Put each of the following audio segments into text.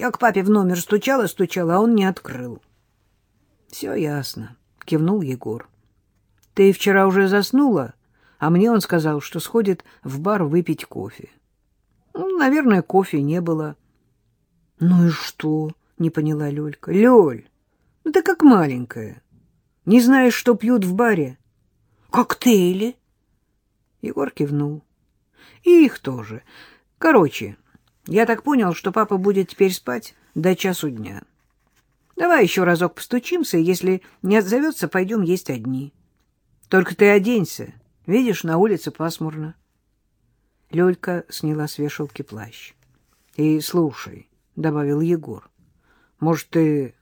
Я к папе в номер стучала, стучала, а он не открыл. — Все ясно, — кивнул Егор. — Ты вчера уже заснула, а мне он сказал, что сходит в бар выпить кофе. Ну, наверное, кофе не было. — Ну и что? — не поняла Лёлька. — Лёль, ну ты как маленькая. Не знаешь, что пьют в баре? — Коктейли. Егор кивнул. — И их тоже. Короче, я так понял, что папа будет теперь спать до часу дня. Давай еще разок постучимся, и если не отзовется, пойдем есть одни. Только ты оденься. Видишь, на улице пасмурно. Лёлька сняла с вешалки плащ. — И слушай, — добавил Егор, — может, ты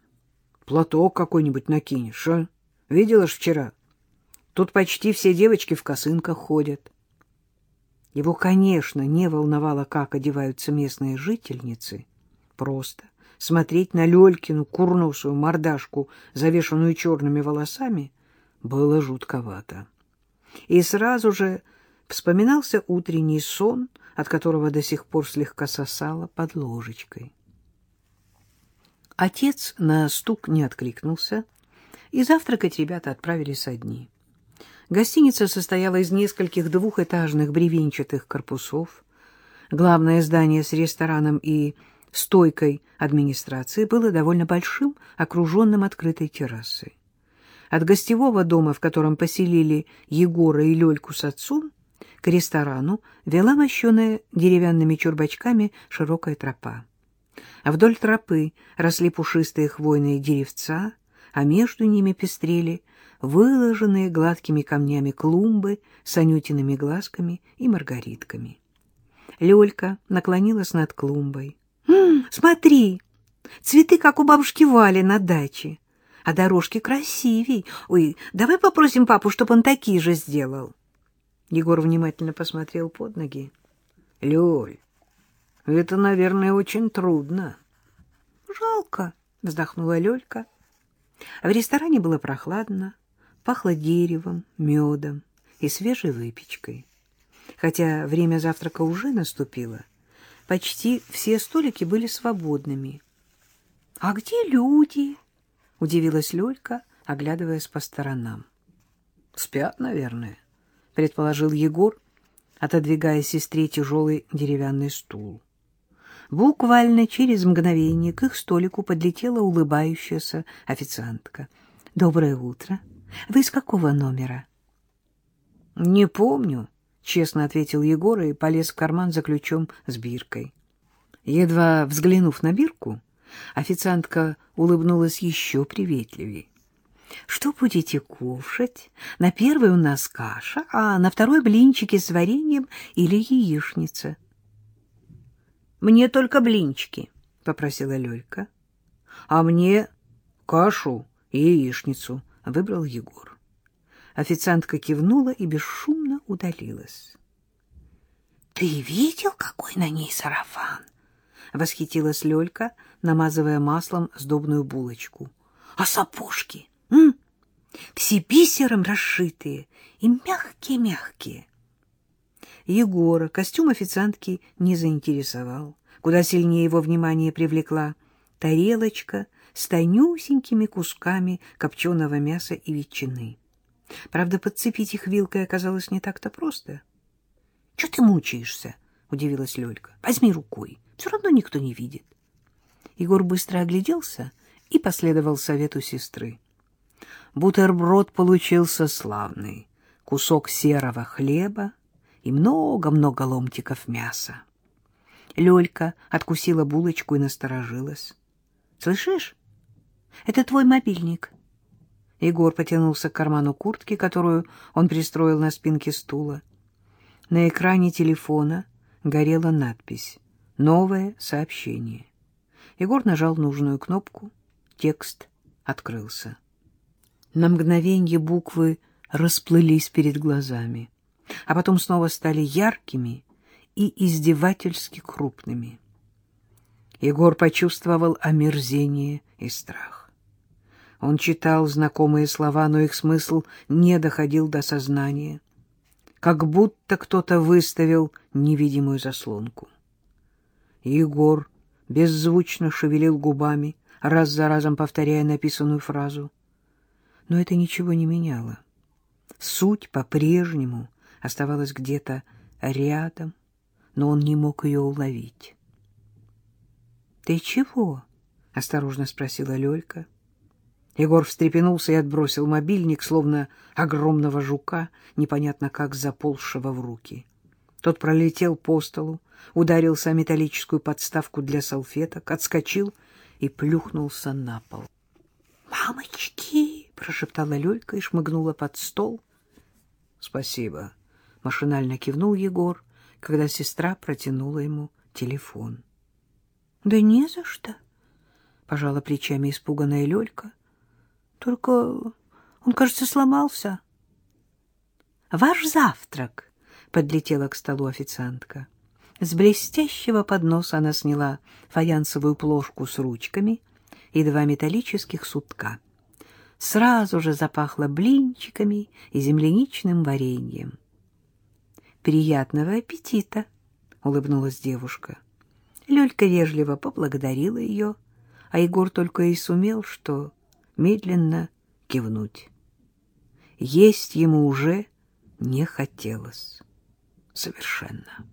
платок какой-нибудь накинешь, а? Видела ж вчера? Тут почти все девочки в косынках ходят. Его, конечно, не волновало, как одеваются местные жительницы. Просто смотреть на Лёлькину курносую мордашку, завешанную черными волосами, было жутковато. И сразу же вспоминался утренний сон, от которого до сих пор слегка сосало под ложечкой. Отец на стук не откликнулся, и завтракать ребята отправились одни. Гостиница состояла из нескольких двухэтажных бревенчатых корпусов. Главное здание с рестораном и стойкой администрации было довольно большим, окруженным открытой террасой. От гостевого дома, в котором поселили Егора и Лёльку с отцом, к ресторану вела мощеная деревянными чурбачками широкая тропа. А вдоль тропы росли пушистые хвойные деревца, а между ними пестрели выложенные гладкими камнями клумбы с анютиными глазками и маргаритками. Лёлька наклонилась над клумбой. «М, «Смотри, цветы, как у бабушки Вали на даче, а дорожки красивей. Ой, давай попросим папу, чтобы он такие же сделал». Егор внимательно посмотрел под ноги. «Лёль, это, наверное, очень трудно». «Жалко», — вздохнула Лёлька. В ресторане было прохладно, пахло деревом, медом и свежей выпечкой. Хотя время завтрака уже наступило, почти все столики были свободными. — А где люди? — удивилась Лёлька, оглядываясь по сторонам. — Спят, наверное, — предположил Егор, отодвигая сестре тяжелый деревянный стул. Буквально через мгновение к их столику подлетела улыбающаяся официантка. — Доброе утро! — вы из какого номера? — Не помню, — честно ответил Егор и полез в карман за ключом с биркой. Едва взглянув на бирку, официантка улыбнулась еще приветливее. — Что будете кушать? На первой у нас каша, а на второй блинчики с вареньем или яичница. — Мне только блинчики, — попросила Лёлька. — А мне кашу и яичницу, выбрал Егор. Официантка кивнула и бесшумно удалилась. — Ты видел, какой на ней сарафан? — восхитилась Лёлька, намазывая маслом сдобную булочку. — А сапожки? М? Все бисером расшитые и мягкие-мягкие. Егора костюм официантки не заинтересовал. Куда сильнее его внимание привлекла тарелочка — с тонюсенькими кусками копченого мяса и ветчины. Правда, подцепить их вилкой оказалось не так-то просто. — Чего ты мучаешься? — удивилась Лёлька. — Возьми рукой, все равно никто не видит. Егор быстро огляделся и последовал совету сестры. Бутерброд получился славный. Кусок серого хлеба и много-много ломтиков мяса. Лёлька откусила булочку и насторожилась. — Слышишь? Это твой мобильник. Егор потянулся к карману куртки, которую он пристроил на спинке стула. На экране телефона горела надпись «Новое сообщение». Егор нажал нужную кнопку. Текст открылся. На мгновенье буквы расплылись перед глазами, а потом снова стали яркими и издевательски крупными. Егор почувствовал омерзение и страх. Он читал знакомые слова, но их смысл не доходил до сознания. Как будто кто-то выставил невидимую заслонку. Егор беззвучно шевелил губами, раз за разом повторяя написанную фразу. Но это ничего не меняло. Суть по-прежнему оставалась где-то рядом, но он не мог ее уловить. — Ты чего? — осторожно спросила Лёлька. Егор встрепенулся и отбросил мобильник, словно огромного жука, непонятно как заползшего в руки. Тот пролетел по столу, ударился о металлическую подставку для салфеток, отскочил и плюхнулся на пол. «Мамочки!» — прошептала Лёлька и шмыгнула под стол. «Спасибо», — машинально кивнул Егор, когда сестра протянула ему телефон. «Да не за что», — пожала плечами испуганная Лёлька. «Только он, кажется, сломался». «Ваш завтрак!» — подлетела к столу официантка. С блестящего подноса она сняла фаянсовую плошку с ручками и два металлических сутка. Сразу же запахло блинчиками и земляничным вареньем. «Приятного аппетита!» — улыбнулась девушка. Лёлька вежливо поблагодарила ее, а Егор только и сумел, что медленно кивнуть. Есть ему уже не хотелось совершенно.